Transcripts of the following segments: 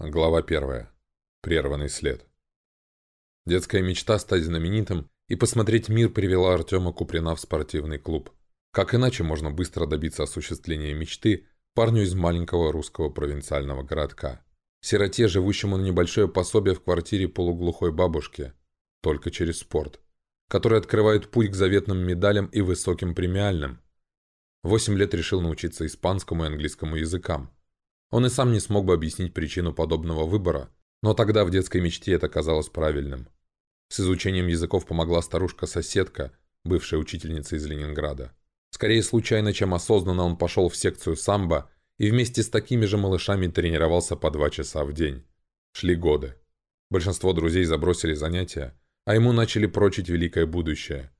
Глава первая. Прерванный след. Детская мечта стать знаменитым и посмотреть мир привела Артема Куприна в спортивный клуб. Как иначе можно быстро добиться осуществления мечты парню из маленького русского провинциального городка? Сироте, живущему на небольшое пособие в квартире полуглухой бабушки. Только через спорт. Который открывает путь к заветным медалям и высоким премиальным. Восемь лет решил научиться испанскому и английскому языкам он и сам не смог бы объяснить причину подобного выбора, но тогда в детской мечте это казалось правильным. С изучением языков помогла старушка-соседка, бывшая учительница из Ленинграда. Скорее случайно, чем осознанно он пошел в секцию самбо и вместе с такими же малышами тренировался по два часа в день. Шли годы. Большинство друзей забросили занятия, а ему начали прочить великое будущее.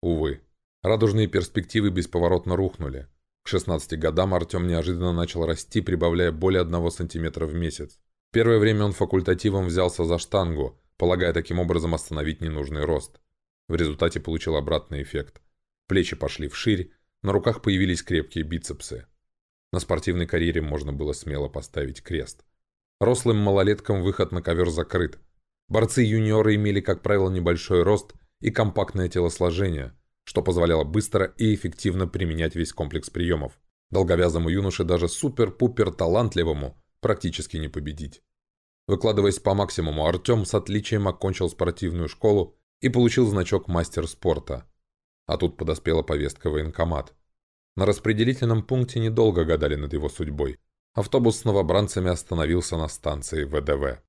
Увы, радужные перспективы бесповоротно рухнули. К 16 годам Артем неожиданно начал расти, прибавляя более 1 см в месяц. Первое время он факультативом взялся за штангу, полагая таким образом остановить ненужный рост. В результате получил обратный эффект. Плечи пошли вширь, на руках появились крепкие бицепсы. На спортивной карьере можно было смело поставить крест. Рослым малолеткам выход на ковер закрыт. Борцы-юниоры имели, как правило, небольшой рост и компактное телосложение – что позволяло быстро и эффективно применять весь комплекс приемов. Долговязому юноше даже супер-пупер талантливому практически не победить. Выкладываясь по максимуму, Артем с отличием окончил спортивную школу и получил значок мастер спорта. А тут подоспела повестка военкомат. На распределительном пункте недолго гадали над его судьбой. Автобус с новобранцами остановился на станции ВДВ.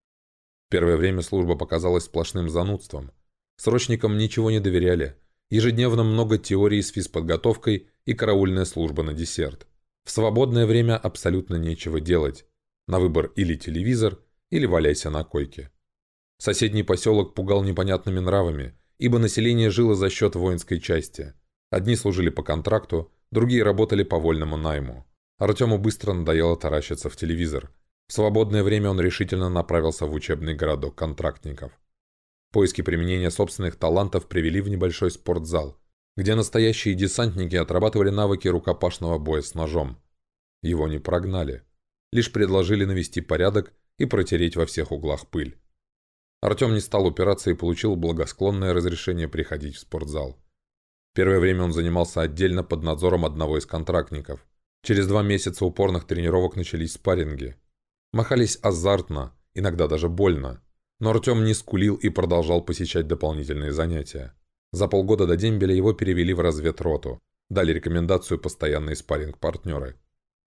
Первое время служба показалась сплошным занудством. Срочникам ничего не доверяли – ежедневно много теорий с физподготовкой и караульная служба на десерт. В свободное время абсолютно нечего делать. На выбор или телевизор, или валяйся на койке. Соседний поселок пугал непонятными нравами, ибо население жило за счет воинской части. Одни служили по контракту, другие работали по вольному найму. Артему быстро надоело таращиться в телевизор. В свободное время он решительно направился в учебный городок контрактников. Поиски применения собственных талантов привели в небольшой спортзал, где настоящие десантники отрабатывали навыки рукопашного боя с ножом. Его не прогнали. Лишь предложили навести порядок и протереть во всех углах пыль. Артем не стал упираться и получил благосклонное разрешение приходить в спортзал. Первое время он занимался отдельно под надзором одного из контрактников. Через два месяца упорных тренировок начались спарринги. Махались азартно, иногда даже больно. Но Артем не скулил и продолжал посещать дополнительные занятия. За полгода до дембеля его перевели в разведроту. Дали рекомендацию постоянные спарринг-партнеры.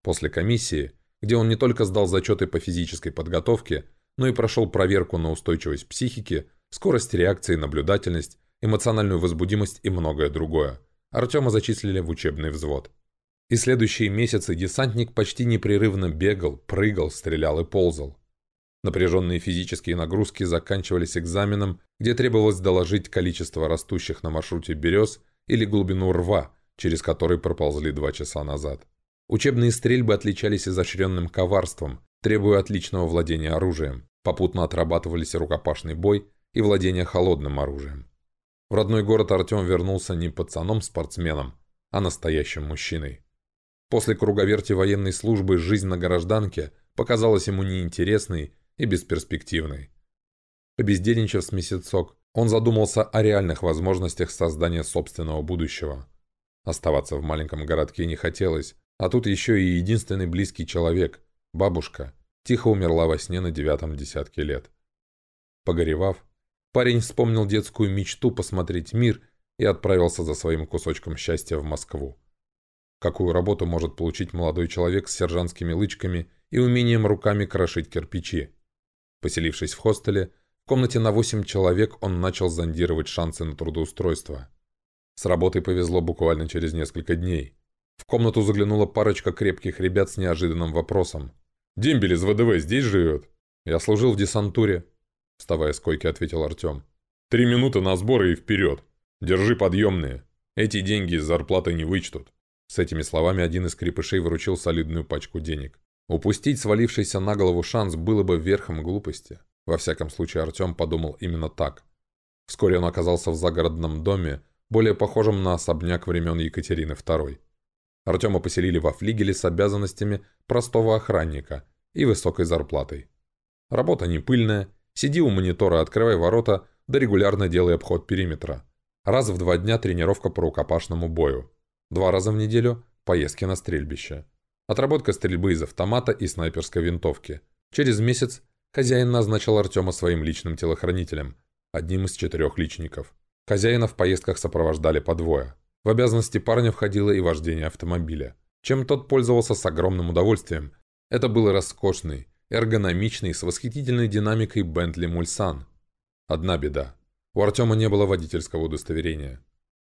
После комиссии, где он не только сдал зачеты по физической подготовке, но и прошел проверку на устойчивость психики, скорость реакции, наблюдательность, эмоциональную возбудимость и многое другое. Артема зачислили в учебный взвод. И следующие месяцы десантник почти непрерывно бегал, прыгал, стрелял и ползал. Напряженные физические нагрузки заканчивались экзаменом, где требовалось доложить количество растущих на маршруте берез или глубину рва, через который проползли два часа назад. Учебные стрельбы отличались изощренным коварством, требуя отличного владения оружием. Попутно отрабатывались рукопашный бой и владение холодным оружием. В родной город Артем вернулся не пацаном-спортсменом, а настоящим мужчиной. После круговерти военной службы жизнь на гражданке показалась ему неинтересной и бесперспективной. Побездельничав с месяцок, он задумался о реальных возможностях создания собственного будущего. Оставаться в маленьком городке не хотелось, а тут еще и единственный близкий человек, бабушка, тихо умерла во сне на девятом десятке лет. Погоревав, парень вспомнил детскую мечту посмотреть мир и отправился за своим кусочком счастья в Москву. Какую работу может получить молодой человек с сержантскими лычками и умением руками крошить кирпичи? Поселившись в хостеле, в комнате на 8 человек он начал зондировать шансы на трудоустройство. С работой повезло буквально через несколько дней. В комнату заглянула парочка крепких ребят с неожиданным вопросом. «Дембель из ВДВ здесь живет?» «Я служил в десантуре», — вставая с койки, ответил Артем. «Три минуты на сборы и вперед. Держи подъемные. Эти деньги из зарплаты не вычтут». С этими словами один из крепышей выручил солидную пачку денег. Упустить свалившийся на голову шанс было бы верхом глупости. Во всяком случае, Артем подумал именно так. Вскоре он оказался в загородном доме, более похожем на особняк времен Екатерины II. Артема поселили во флигеле с обязанностями простого охранника и высокой зарплатой. Работа не пыльная, сиди у монитора, открывай ворота, да регулярно делай обход периметра. Раз в два дня тренировка по рукопашному бою. Два раза в неделю – поездки на стрельбище. Отработка стрельбы из автомата и снайперской винтовки. Через месяц хозяин назначил Артема своим личным телохранителем, одним из четырех личников. Хозяина в поездках сопровождали по двое. В обязанности парня входило и вождение автомобиля, чем тот пользовался с огромным удовольствием. Это был роскошный, эргономичный, с восхитительной динамикой Бентли Мульсан. Одна беда. У Артема не было водительского удостоверения.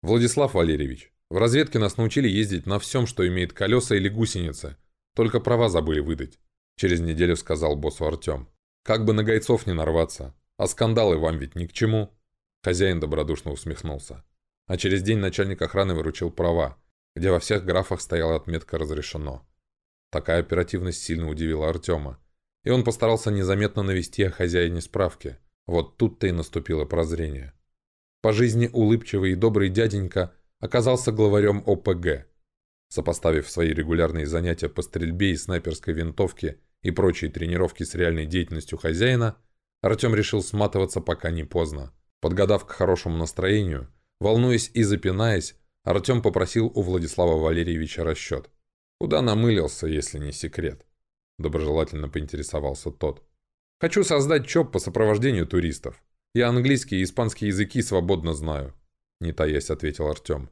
«Владислав Валерьевич, в разведке нас научили ездить на всем, что имеет колеса или гусеницы. Только права забыли выдать», – через неделю сказал боссу Артем. «Как бы на гайцов не нарваться. А скандалы вам ведь ни к чему». Хозяин добродушно усмехнулся. А через день начальник охраны выручил права, где во всех графах стояла отметка «Разрешено». Такая оперативность сильно удивила Артема, и он постарался незаметно навести о хозяине справки. Вот тут-то и наступило прозрение. По жизни улыбчивый и добрый дяденька оказался главарем ОПГ. Сопоставив свои регулярные занятия по стрельбе и снайперской винтовке и прочие тренировки с реальной деятельностью хозяина, Артем решил сматываться пока не поздно. Подгадав к хорошему настроению, волнуясь и запинаясь, Артем попросил у Владислава Валерьевича расчет. «Куда намылился, если не секрет?» Доброжелательно поинтересовался тот. «Хочу создать ЧОП по сопровождению туристов. Я английский и испанский языки свободно знаю не таясь ответил Артем.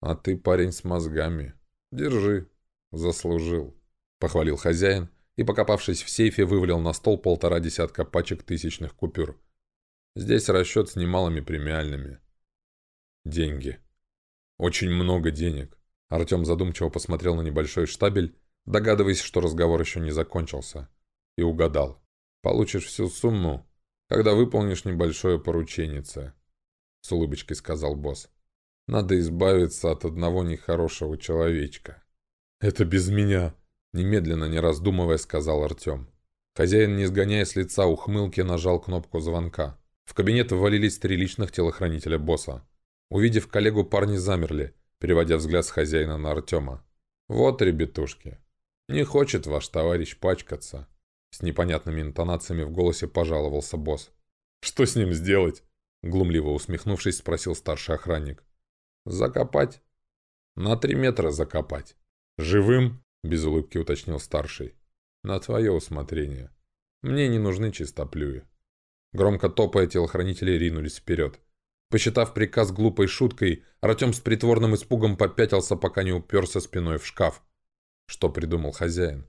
«А ты парень с мозгами. Держи. Заслужил», — похвалил хозяин и, покопавшись в сейфе, вывалил на стол полтора десятка пачек тысячных купюр. Здесь расчет с немалыми премиальными. Деньги. Очень много денег. Артем задумчиво посмотрел на небольшой штабель, догадываясь, что разговор еще не закончился, и угадал. Получишь всю сумму, когда выполнишь небольшое поручение с улыбочкой сказал босс. «Надо избавиться от одного нехорошего человечка». «Это без меня», — немедленно, не раздумывая, сказал Артем. Хозяин, не сгоняя с лица ухмылки, нажал кнопку звонка. В кабинет ввалились три личных телохранителя босса. Увидев коллегу, парни замерли, переводя взгляд с хозяина на Артема. «Вот, ребятушки, не хочет ваш товарищ пачкаться», с непонятными интонациями в голосе пожаловался босс. «Что с ним сделать?» Глумливо усмехнувшись, спросил старший охранник. «Закопать?» «На три метра закопать». «Живым?» – без улыбки уточнил старший. «На твое усмотрение. Мне не нужны чистоплюи». Громко топая, телохранители ринулись вперед. Посчитав приказ глупой шуткой, Артем с притворным испугом попятился, пока не уперся спиной в шкаф. Что придумал хозяин?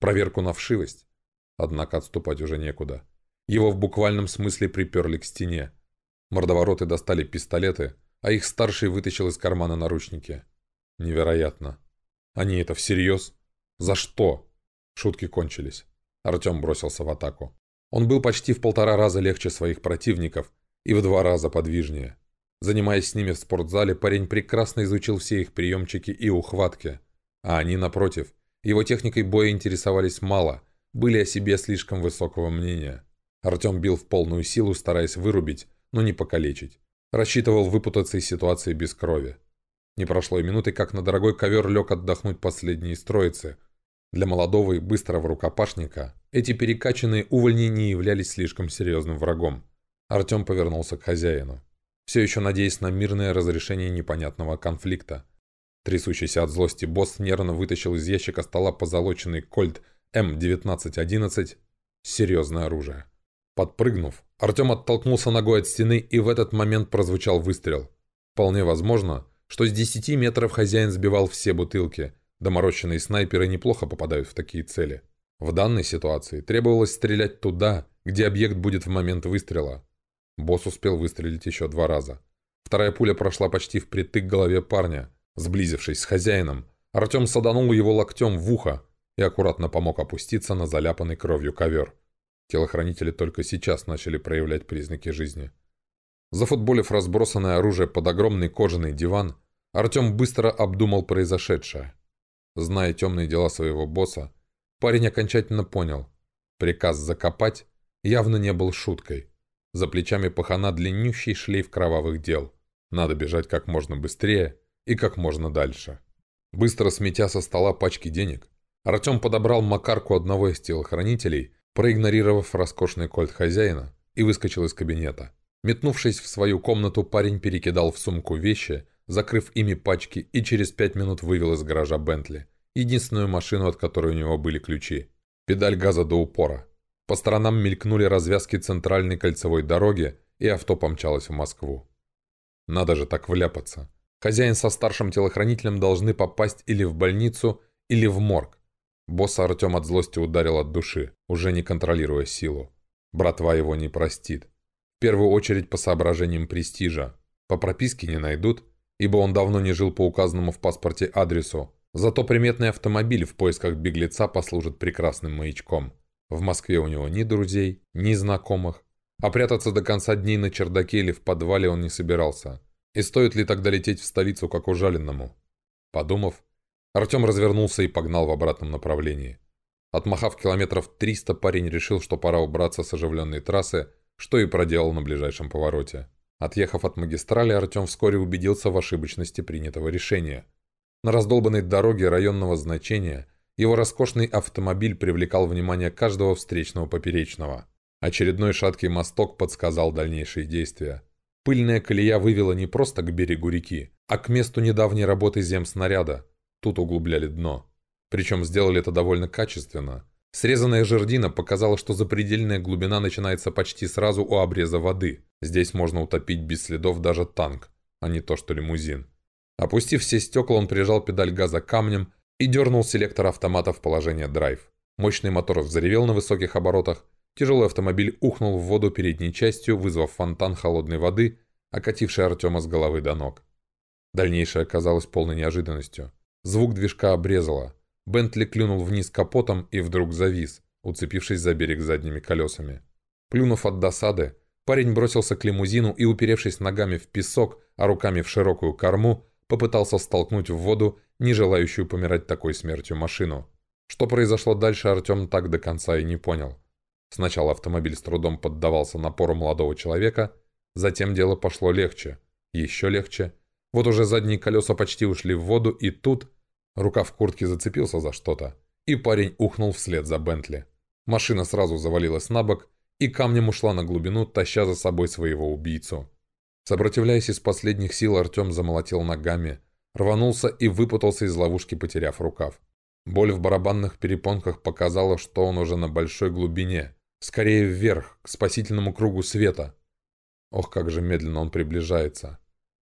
Проверку на вшивость? Однако отступать уже некуда. Его в буквальном смысле приперли к стене. Мордовороты достали пистолеты, а их старший вытащил из кармана наручники. Невероятно. Они это всерьез? За что? Шутки кончились. Артем бросился в атаку. Он был почти в полтора раза легче своих противников и в два раза подвижнее. Занимаясь с ними в спортзале, парень прекрасно изучил все их приемчики и ухватки. А они, напротив, его техникой боя интересовались мало, были о себе слишком высокого мнения. Артем бил в полную силу, стараясь вырубить, но не покалечить. Рассчитывал выпутаться из ситуации без крови. Не прошло и минуты, как на дорогой ковер лег отдохнуть последний из троицы. Для молодого и быстрого рукопашника эти перекачанные увольни не являлись слишком серьезным врагом. Артем повернулся к хозяину, все еще надеясь на мирное разрешение непонятного конфликта. Трясущийся от злости босс нервно вытащил из ящика стола позолоченный кольт М1911 серьезное оружие. Подпрыгнув, Артем оттолкнулся ногой от стены, и в этот момент прозвучал выстрел. Вполне возможно, что с 10 метров хозяин сбивал все бутылки. Доморощенные снайперы неплохо попадают в такие цели. В данной ситуации требовалось стрелять туда, где объект будет в момент выстрела. Босс успел выстрелить еще два раза. Вторая пуля прошла почти впритык к голове парня. Сблизившись с хозяином, Артем саданул его локтем в ухо и аккуратно помог опуститься на заляпанный кровью ковер. Телохранители только сейчас начали проявлять признаки жизни. Зафутболив разбросанное оружие под огромный кожаный диван, Артем быстро обдумал произошедшее. Зная темные дела своего босса, парень окончательно понял. Приказ закопать явно не был шуткой. За плечами пахана длиннющий шлейф кровавых дел. Надо бежать как можно быстрее и как можно дальше. Быстро сметя со стола пачки денег, Артем подобрал макарку одного из телохранителей проигнорировав роскошный кольт хозяина, и выскочил из кабинета. Метнувшись в свою комнату, парень перекидал в сумку вещи, закрыв ими пачки, и через пять минут вывел из гаража Бентли, единственную машину, от которой у него были ключи. Педаль газа до упора. По сторонам мелькнули развязки центральной кольцевой дороги, и авто помчалось в Москву. Надо же так вляпаться. Хозяин со старшим телохранителем должны попасть или в больницу, или в морг. Босса Артем от злости ударил от души, уже не контролируя силу. Братва его не простит. В первую очередь по соображениям престижа. По прописке не найдут, ибо он давно не жил по указанному в паспорте адресу. Зато приметный автомобиль в поисках беглеца послужит прекрасным маячком. В Москве у него ни друзей, ни знакомых. А прятаться до конца дней на чердаке или в подвале он не собирался. И стоит ли тогда лететь в столицу, как ужаленному? Подумав, Артем развернулся и погнал в обратном направлении. Отмахав километров 300, парень решил, что пора убраться с оживленной трассы, что и проделал на ближайшем повороте. Отъехав от магистрали, Артем вскоре убедился в ошибочности принятого решения. На раздолбанной дороге районного значения его роскошный автомобиль привлекал внимание каждого встречного поперечного. Очередной шаткий мосток подсказал дальнейшие действия. Пыльная колея вывела не просто к берегу реки, а к месту недавней работы земснаряда. Тут углубляли дно. Причем сделали это довольно качественно. Срезанная жердина показала, что запредельная глубина начинается почти сразу у обреза воды. Здесь можно утопить без следов даже танк, а не то что лимузин. Опустив все стекла, он прижал педаль газа камнем и дернул селектор автомата в положение драйв. Мощный мотор взревел на высоких оборотах, тяжелый автомобиль ухнул в воду передней частью, вызвав фонтан холодной воды, окативший Артема с головы до ног. Дальнейшее оказалось полной неожиданностью. Звук движка обрезало. Бентли клюнул вниз капотом и вдруг завис, уцепившись за берег задними колесами. Плюнув от досады, парень бросился к лимузину и, уперевшись ногами в песок, а руками в широкую корму, попытался столкнуть в воду не желающую помирать такой смертью машину. Что произошло дальше, Артем так до конца и не понял. Сначала автомобиль с трудом поддавался напору молодого человека, затем дело пошло легче, еще легче. Вот уже задние колеса почти ушли в воду, и тут Рука в куртке зацепился за что-то, и парень ухнул вслед за Бентли. Машина сразу завалилась на бок и камнем ушла на глубину, таща за собой своего убийцу. Сопротивляясь из последних сил, Артем замолотил ногами, рванулся и выпутался из ловушки, потеряв рукав. Боль в барабанных перепонках показала, что он уже на большой глубине, скорее вверх, к спасительному кругу света. Ох, как же медленно он приближается.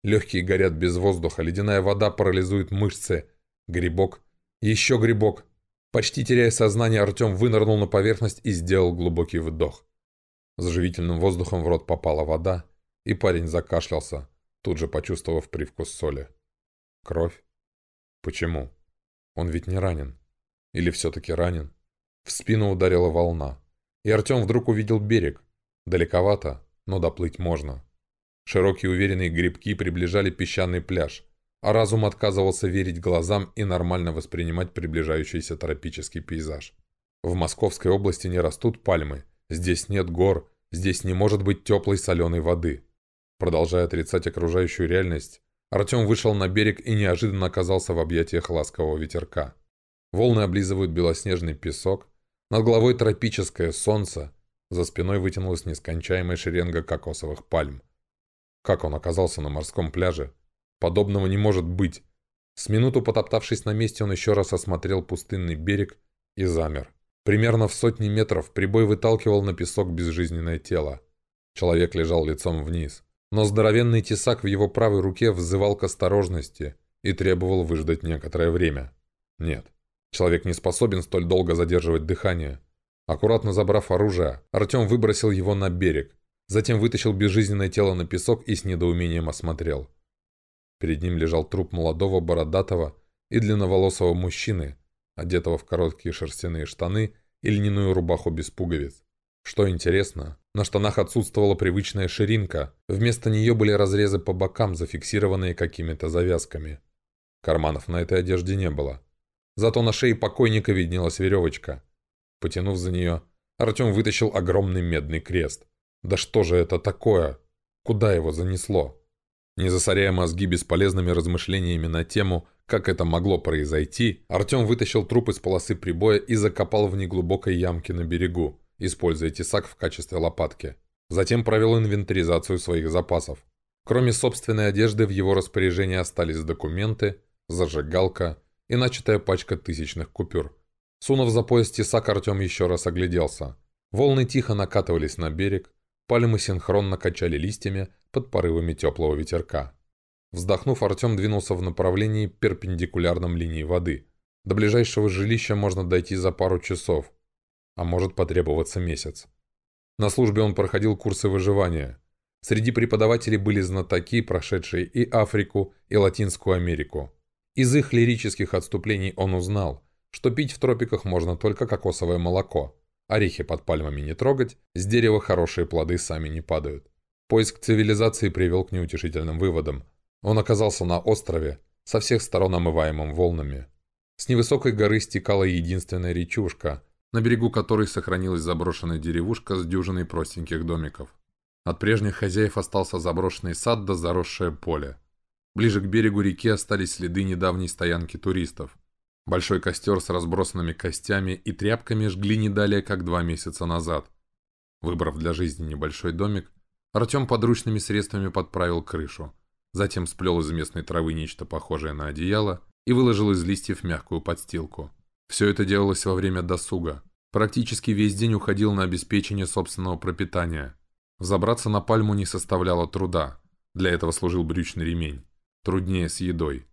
Легкие горят без воздуха, ледяная вода парализует мышцы, Грибок. Еще грибок. Почти теряя сознание, Артем вынырнул на поверхность и сделал глубокий вдох. С живительным воздухом в рот попала вода, и парень закашлялся, тут же почувствовав привкус соли. Кровь? Почему? Он ведь не ранен. Или все-таки ранен? В спину ударила волна, и Артем вдруг увидел берег. Далековато, но доплыть можно. Широкие уверенные грибки приближали песчаный пляж, а разум отказывался верить глазам и нормально воспринимать приближающийся тропический пейзаж. В Московской области не растут пальмы, здесь нет гор, здесь не может быть теплой соленой воды. Продолжая отрицать окружающую реальность, Артем вышел на берег и неожиданно оказался в объятиях ласкового ветерка. Волны облизывают белоснежный песок, над головой тропическое солнце, за спиной вытянулась нескончаемая шеренга кокосовых пальм. Как он оказался на морском пляже? Подобного не может быть. С минуту потоптавшись на месте, он еще раз осмотрел пустынный берег и замер. Примерно в сотни метров прибой выталкивал на песок безжизненное тело. Человек лежал лицом вниз. Но здоровенный тесак в его правой руке взывал к осторожности и требовал выждать некоторое время. Нет, человек не способен столь долго задерживать дыхание. Аккуратно забрав оружие, Артем выбросил его на берег, затем вытащил безжизненное тело на песок и с недоумением осмотрел. Перед ним лежал труп молодого, бородатого и длинноволосого мужчины, одетого в короткие шерстяные штаны и льняную рубаху без пуговиц. Что интересно, на штанах отсутствовала привычная ширинка, вместо нее были разрезы по бокам, зафиксированные какими-то завязками. Карманов на этой одежде не было. Зато на шее покойника виднелась веревочка. Потянув за нее, Артем вытащил огромный медный крест. Да что же это такое? Куда его занесло? Не засоряя мозги бесполезными размышлениями на тему, как это могло произойти, Артем вытащил труп из полосы прибоя и закопал в неглубокой ямке на берегу, используя тесак в качестве лопатки. Затем провел инвентаризацию своих запасов. Кроме собственной одежды в его распоряжении остались документы, зажигалка и начатая пачка тысячных купюр. Сунув за пояс тесак, Артем еще раз огляделся. Волны тихо накатывались на берег, пальмы синхронно качали листьями под порывами теплого ветерка. Вздохнув, Артем двинулся в направлении перпендикулярном линии воды. До ближайшего жилища можно дойти за пару часов, а может потребоваться месяц. На службе он проходил курсы выживания. Среди преподавателей были знатоки, прошедшие и Африку, и Латинскую Америку. Из их лирических отступлений он узнал, что пить в тропиках можно только кокосовое молоко, орехи под пальмами не трогать, с дерева хорошие плоды сами не падают. Поиск цивилизации привел к неутешительным выводам. Он оказался на острове, со всех сторон омываемым волнами. С невысокой горы стекала единственная речушка, на берегу которой сохранилась заброшенная деревушка с дюжиной простеньких домиков. От прежних хозяев остался заброшенный сад да заросшее поле. Ближе к берегу реки остались следы недавней стоянки туристов. Большой костер с разбросанными костями и тряпками жгли не далее, как два месяца назад. Выбрав для жизни небольшой домик, Артем подручными средствами подправил крышу. Затем сплел из местной травы нечто похожее на одеяло и выложил из листьев мягкую подстилку. Все это делалось во время досуга. Практически весь день уходил на обеспечение собственного пропитания. Взобраться на пальму не составляло труда. Для этого служил брючный ремень. Труднее с едой.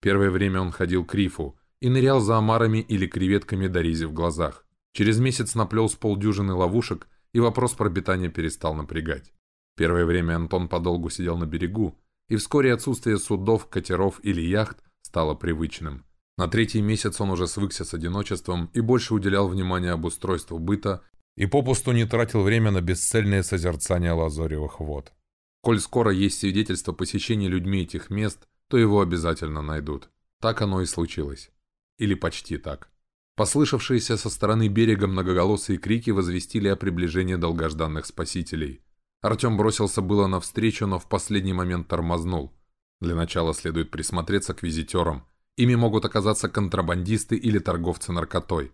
Первое время он ходил к рифу и нырял за омарами или креветками до в глазах. Через месяц наплел с полдюжины ловушек, и вопрос про питание перестал напрягать. Первое время Антон подолгу сидел на берегу, и вскоре отсутствие судов, катеров или яхт стало привычным. На третий месяц он уже свыкся с одиночеством и больше уделял внимание обустройству быта и попусту не тратил время на бесцельное созерцание лазоревых вод. Коль скоро есть свидетельство посещения людьми этих мест, то его обязательно найдут. Так оно и случилось. Или почти так. Послышавшиеся со стороны берега многоголосые крики возвестили о приближении долгожданных спасителей. Артем бросился было навстречу, но в последний момент тормознул. Для начала следует присмотреться к визитерам. Ими могут оказаться контрабандисты или торговцы наркотой.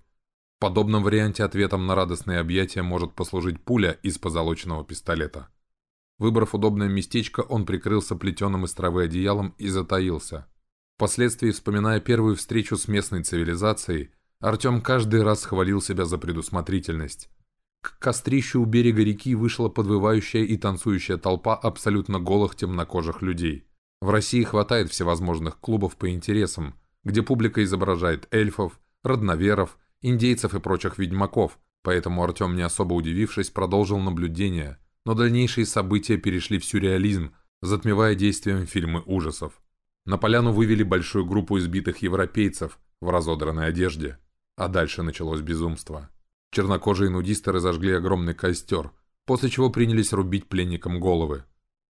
В подобном варианте ответом на радостные объятия может послужить пуля из позолоченного пистолета. Выбрав удобное местечко, он прикрылся плетеным из травы одеялом и затаился. Впоследствии, вспоминая первую встречу с местной цивилизацией, Артем каждый раз хвалил себя за предусмотрительность. К кострищу у берега реки вышла подвывающая и танцующая толпа абсолютно голых темнокожих людей. В России хватает всевозможных клубов по интересам, где публика изображает эльфов, родноверов, индейцев и прочих ведьмаков, поэтому Артем, не особо удивившись, продолжил наблюдение – но дальнейшие события перешли в сюрреализм, затмевая действием фильмы ужасов. На поляну вывели большую группу избитых европейцев в разодранной одежде, а дальше началось безумство. Чернокожие нудисты разожгли огромный костер, после чего принялись рубить пленникам головы.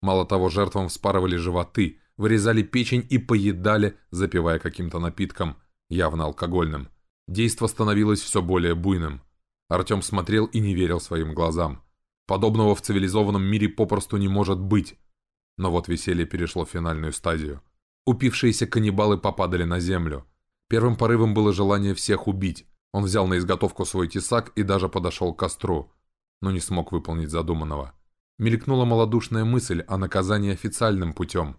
Мало того, жертвам вспарывали животы, вырезали печень и поедали, запивая каким-то напитком, явно алкогольным. Действо становилось все более буйным. Артем смотрел и не верил своим глазам. Подобного в цивилизованном мире попросту не может быть. Но вот веселье перешло в финальную стадию. Упившиеся каннибалы попадали на землю. Первым порывом было желание всех убить. Он взял на изготовку свой тесак и даже подошел к костру, но не смог выполнить задуманного. Мелькнула малодушная мысль о наказании официальным путем.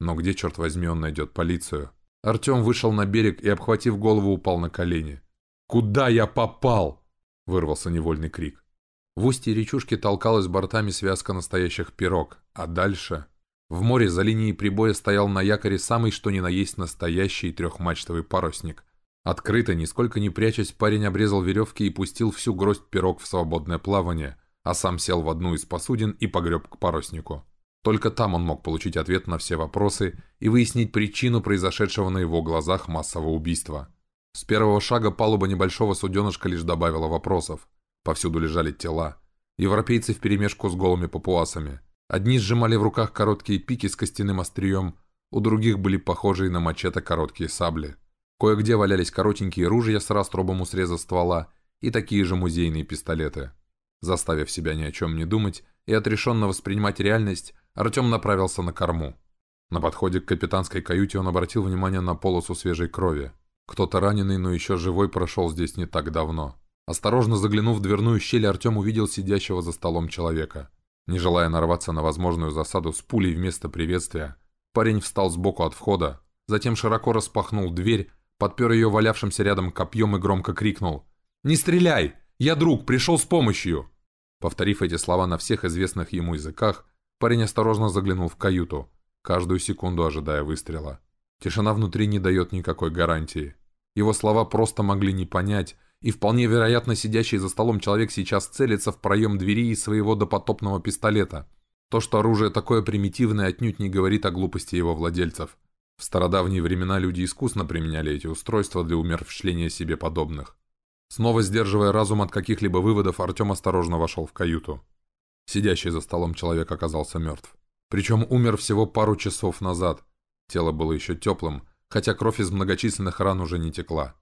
Но где, черт возьми, он найдет полицию? Артем вышел на берег и, обхватив голову, упал на колени. «Куда я попал?» – вырвался невольный крик. В устье речушки толкалась бортами связка настоящих пирог, а дальше... В море за линией прибоя стоял на якоре самый что ни на есть настоящий трехмачтовый парусник. Открыто, нисколько не прячась, парень обрезал веревки и пустил всю гроздь пирог в свободное плавание, а сам сел в одну из посудин и погреб к паруснику. Только там он мог получить ответ на все вопросы и выяснить причину произошедшего на его глазах массового убийства. С первого шага палуба небольшого суденышка лишь добавила вопросов. Повсюду лежали тела. Европейцы вперемешку с голыми папуасами. Одни сжимали в руках короткие пики с костяным острием, у других были похожие на мачете короткие сабли. Кое-где валялись коротенькие ружья с раструбом у среза ствола и такие же музейные пистолеты. Заставив себя ни о чем не думать и отрешенно воспринимать реальность, Артем направился на корму. На подходе к капитанской каюте он обратил внимание на полосу свежей крови. Кто-то раненый, но еще живой прошел здесь не так давно. Осторожно заглянув в дверную щель, Артем увидел сидящего за столом человека. Не желая нарваться на возможную засаду с пулей вместо приветствия, парень встал сбоку от входа, затем широко распахнул дверь, подпер ее валявшимся рядом копьем и громко крикнул «Не стреляй! Я друг, пришел с помощью!» Повторив эти слова на всех известных ему языках, парень осторожно заглянул в каюту, каждую секунду ожидая выстрела. Тишина внутри не дает никакой гарантии. Его слова просто могли не понять, и вполне вероятно сидящий за столом человек сейчас целится в проем двери из своего допотопного пистолета. То, что оружие такое примитивное, отнюдь не говорит о глупости его владельцев. В стародавние времена люди искусно применяли эти устройства для умерщвления себе подобных. Снова сдерживая разум от каких-либо выводов, Артем осторожно вошел в каюту. Сидящий за столом человек оказался мертв. Причем умер всего пару часов назад. Тело было еще теплым, хотя кровь из многочисленных ран уже не текла.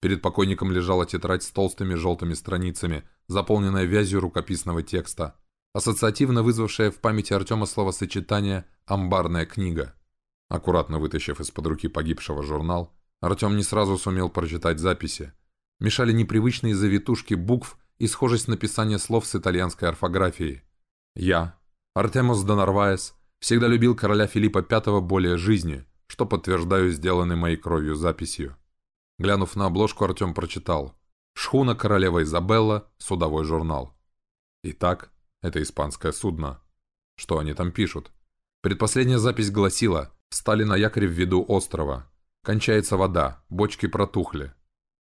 Перед покойником лежала тетрадь с толстыми желтыми страницами, заполненная вязью рукописного текста, ассоциативно вызвавшая в памяти Артема словосочетание «амбарная книга». Аккуратно вытащив из-под руки погибшего журнал, Артем не сразу сумел прочитать записи. Мешали непривычные завитушки букв и схожесть написания слов с итальянской орфографией. «Я, Артемос Донарваес, всегда любил короля Филиппа V более жизни, что подтверждаю сделанной моей кровью записью». Глянув на обложку, Артем прочитал. «Шхуна королева Изабелла, судовой журнал». Итак, это испанское судно. Что они там пишут? Предпоследняя запись гласила «Встали на якоре в виду острова. Кончается вода, бочки протухли».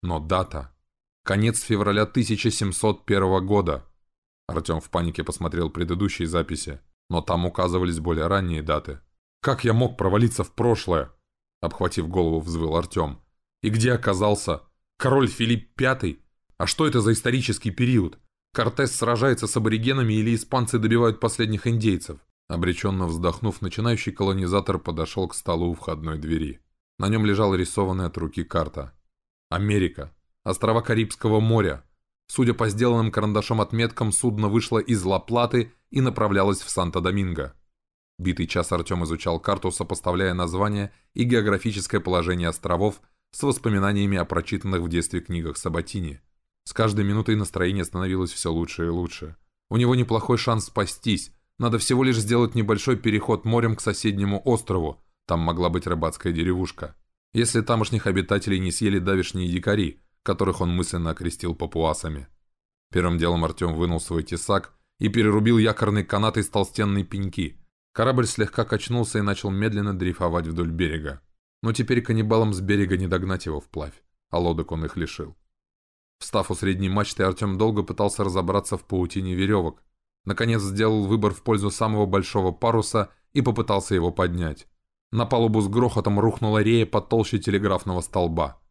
Но дата. Конец февраля 1701 года. Артем в панике посмотрел предыдущие записи, но там указывались более ранние даты. «Как я мог провалиться в прошлое?» Обхватив голову, взвыл Артем. И где оказался? Король Филипп V? А что это за исторический период? Кортес сражается с аборигенами или испанцы добивают последних индейцев? Обреченно вздохнув, начинающий колонизатор подошел к столу у входной двери. На нем лежала рисованная от руки карта. Америка. Острова Карибского моря. Судя по сделанным карандашом отметкам, судно вышло из Ла-Платы и направлялось в Санто-Доминго. Битый час Артем изучал карту, сопоставляя название и географическое положение островов с воспоминаниями о прочитанных в детстве книгах Сабатини. С каждой минутой настроение становилось все лучше и лучше. У него неплохой шанс спастись. Надо всего лишь сделать небольшой переход морем к соседнему острову. Там могла быть рыбацкая деревушка. Если тамошних обитателей не съели давишние дикари, которых он мысленно окрестил папуасами. Первым делом Артем вынул свой тесак и перерубил якорный канат из толстенной пеньки. Корабль слегка качнулся и начал медленно дрейфовать вдоль берега. Но теперь каннибалам с берега не догнать его вплавь, а лодок он их лишил. Встав у средней мачты, Артем долго пытался разобраться в паутине веревок. Наконец сделал выбор в пользу самого большого паруса и попытался его поднять. На палубу с грохотом рухнула рея потолще телеграфного столба.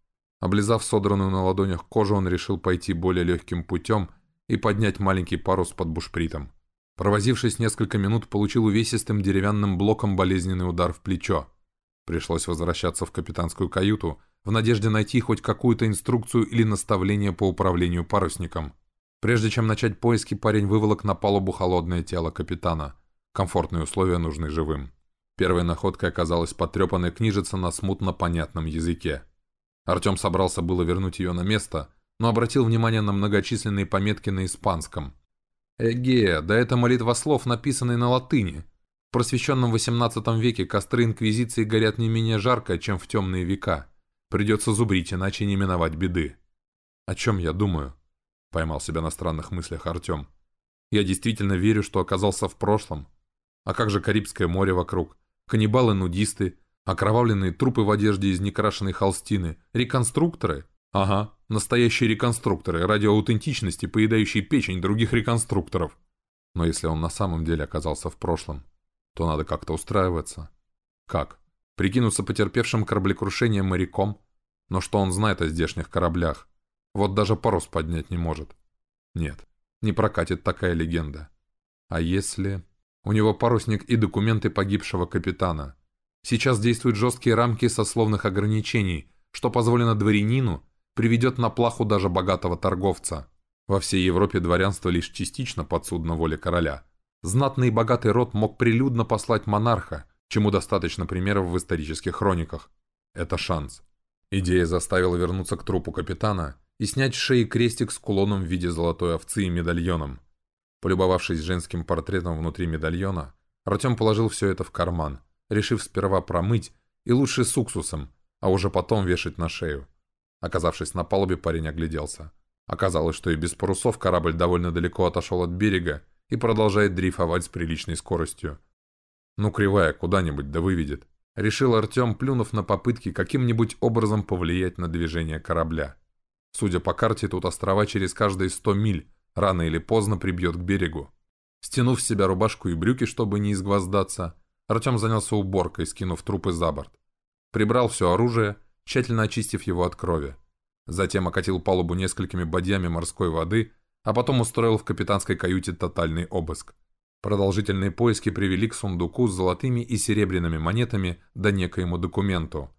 Облизав содранную на ладонях кожу, он решил пойти более легким путем и поднять маленький парус под бушпритом. Провозившись несколько минут, получил увесистым деревянным блоком болезненный удар в плечо. Пришлось возвращаться в капитанскую каюту, в надежде найти хоть какую-то инструкцию или наставление по управлению парусником. Прежде чем начать поиски, парень выволок на палубу холодное тело капитана. Комфортные условия нужны живым. Первой находкой оказалась потрепанная книжица на смутно понятном языке. Артем собрался было вернуть ее на место, но обратил внимание на многочисленные пометки на испанском. «Эге, да это молитва слов, написанные на латыни. В просвещенном XVIII веке костры Инквизиции горят не менее жарко, чем в темные века. Придется зубрить, иначе не миновать беды. «О чем я думаю?» — поймал себя на странных мыслях Артем. «Я действительно верю, что оказался в прошлом. А как же Карибское море вокруг? Каннибалы-нудисты, окровавленные трупы в одежде из некрашенной холстины, реконструкторы? Ага, настоящие реконструкторы, ради аутентичности, поедающие печень других реконструкторов. Но если он на самом деле оказался в прошлом, то надо как-то устраиваться. Как? Прикинуться потерпевшим кораблекрушением моряком? Но что он знает о здешних кораблях? Вот даже парус поднять не может. Нет, не прокатит такая легенда. А если... У него парусник и документы погибшего капитана. Сейчас действуют жесткие рамки сословных ограничений, что позволено дворянину, приведет на плаху даже богатого торговца. Во всей Европе дворянство лишь частично подсудно воле короля – знатный и богатый род мог прилюдно послать монарха, чему достаточно примеров в исторических хрониках. Это шанс. Идея заставила вернуться к трупу капитана и снять с шеи крестик с кулоном в виде золотой овцы и медальоном. Полюбовавшись женским портретом внутри медальона, Артем положил все это в карман, решив сперва промыть и лучше с уксусом, а уже потом вешать на шею. Оказавшись на палубе, парень огляделся. Оказалось, что и без парусов корабль довольно далеко отошел от берега и продолжает дрейфовать с приличной скоростью. Ну, кривая куда-нибудь да выведет. Решил Артем, плюнув на попытки каким-нибудь образом повлиять на движение корабля. Судя по карте, тут острова через каждые сто миль, рано или поздно прибьет к берегу. Стянув с себя рубашку и брюки, чтобы не изгвоздаться, Артем занялся уборкой, скинув трупы за борт. Прибрал все оружие, тщательно очистив его от крови. Затем окатил палубу несколькими бадьями морской воды, а потом устроил в капитанской каюте тотальный обыск. Продолжительные поиски привели к сундуку с золотыми и серебряными монетами да некоему документу.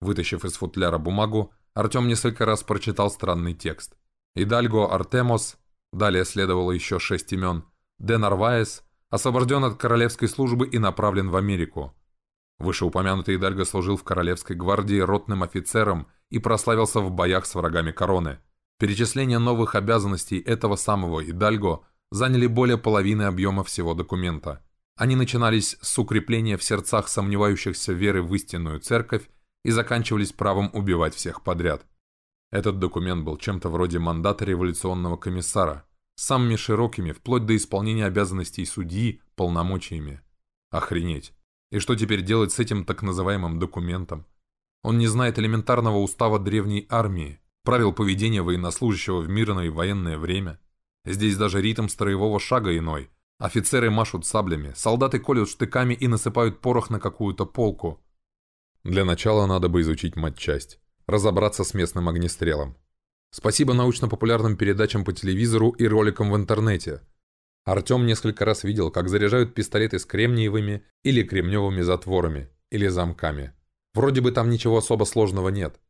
Вытащив из футляра бумагу, Артем несколько раз прочитал странный текст. Идальго Артемос, далее следовало еще шесть имен, Де Нарваес, освобожден от королевской службы и направлен в Америку. Вышеупомянутый Идальго служил в королевской гвардии ротным офицером и прославился в боях с врагами короны. Перечисление новых обязанностей этого самого Идальго заняли более половины объема всего документа. Они начинались с укрепления в сердцах сомневающихся веры в истинную церковь и заканчивались правом убивать всех подряд. Этот документ был чем-то вроде мандата революционного комиссара, самыми широкими, вплоть до исполнения обязанностей судьи, полномочиями. Охренеть. И что теперь делать с этим так называемым документом? Он не знает элементарного устава древней армии, правил поведения военнослужащего в мирное и военное время. Здесь даже ритм строевого шага иной. Офицеры машут саблями, солдаты колют штыками и насыпают порох на какую-то полку. Для начала надо бы изучить матчасть, разобраться с местным огнестрелом. Спасибо научно-популярным передачам по телевизору и роликам в интернете. Артем несколько раз видел, как заряжают пистолеты с кремниевыми или кремневыми затворами, или замками. Вроде бы там ничего особо сложного нет.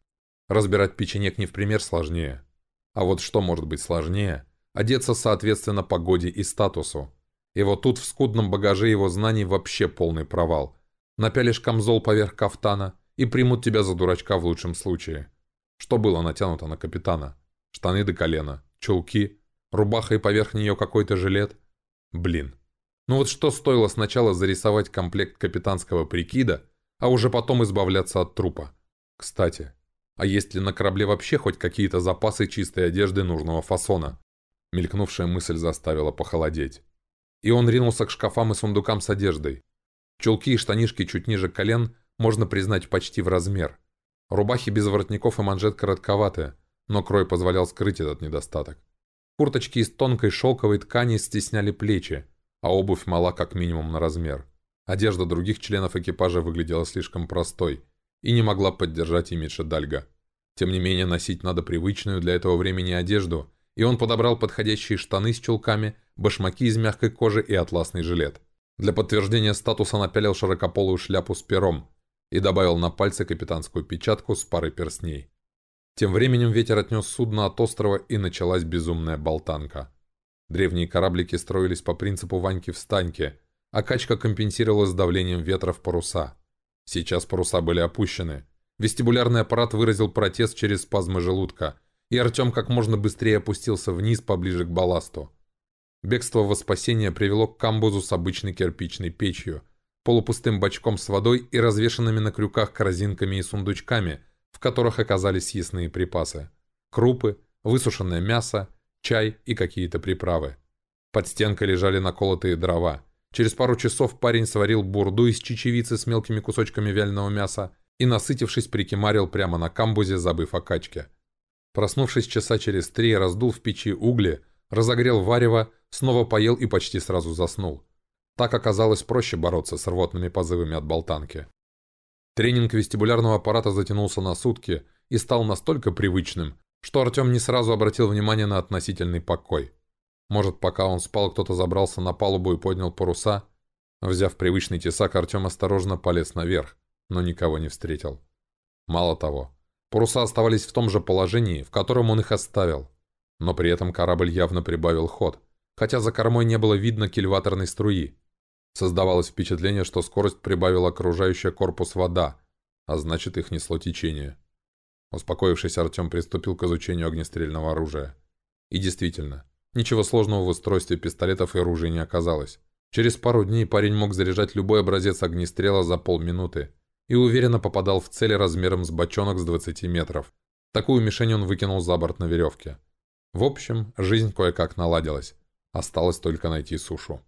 Разбирать печенек не в пример сложнее. А вот что может быть сложнее? Одеться соответственно погоде и статусу. И вот тут в скудном багаже его знаний вообще полный провал. Напялишь камзол поверх кафтана и примут тебя за дурачка в лучшем случае. Что было натянуто на капитана? Штаны до колена, чулки, рубаха и поверх нее какой-то жилет. Блин. Ну вот что стоило сначала зарисовать комплект капитанского прикида, а уже потом избавляться от трупа. Кстати, а есть ли на корабле вообще хоть какие-то запасы чистой одежды нужного фасона? Мелькнувшая мысль заставила похолодеть. И он ринулся к шкафам и сундукам с одеждой. Чулки и штанишки чуть ниже колен можно признать почти в размер. Рубахи без воротников и манжет коротковатые, но крой позволял скрыть этот недостаток. Курточки из тонкой шелковой ткани стесняли плечи, а обувь мала как минимум на размер. Одежда других членов экипажа выглядела слишком простой и не могла поддержать имидж Дальга. Тем не менее, носить надо привычную для этого времени одежду, и он подобрал подходящие штаны с чулками, башмаки из мягкой кожи и атласный жилет. Для подтверждения статуса напялил широкополую шляпу с пером и добавил на пальцы капитанскую печатку с парой перстней. Тем временем ветер отнес судно от острова, и началась безумная болтанка. Древние кораблики строились по принципу Ваньки-встаньки – а качка компенсировалась давлением ветра в паруса. Сейчас паруса были опущены. Вестибулярный аппарат выразил протест через спазмы желудка, и Артем как можно быстрее опустился вниз поближе к балласту. Бегство во спасение привело к камбузу с обычной кирпичной печью, полупустым бачком с водой и развешанными на крюках корзинками и сундучками, в которых оказались съестные припасы. Крупы, высушенное мясо, чай и какие-то приправы. Под стенкой лежали наколотые дрова. Через пару часов парень сварил бурду из чечевицы с мелкими кусочками вяленого мяса и, насытившись, прикимарил прямо на камбузе, забыв о качке. Проснувшись часа через три, раздул в печи угли, разогрел варево, снова поел и почти сразу заснул. Так оказалось проще бороться с рвотными позывами от болтанки. Тренинг вестибулярного аппарата затянулся на сутки и стал настолько привычным, что Артем не сразу обратил внимание на относительный покой. Может, пока он спал, кто-то забрался на палубу и поднял паруса? Взяв привычный тесак, Артем осторожно полез наверх, но никого не встретил. Мало того, паруса оставались в том же положении, в котором он их оставил. Но при этом корабль явно прибавил ход, хотя за кормой не было видно кильваторной струи. Создавалось впечатление, что скорость прибавила окружающая корпус вода, а значит их несло течение. Успокоившись, Артем приступил к изучению огнестрельного оружия. И действительно, ничего сложного в устройстве пистолетов и оружия не оказалось. Через пару дней парень мог заряжать любой образец огнестрела за полминуты и уверенно попадал в цели размером с бочонок с 20 метров. Такую мишень он выкинул за борт на веревке. В общем, жизнь кое-как наладилась. Осталось только найти сушу.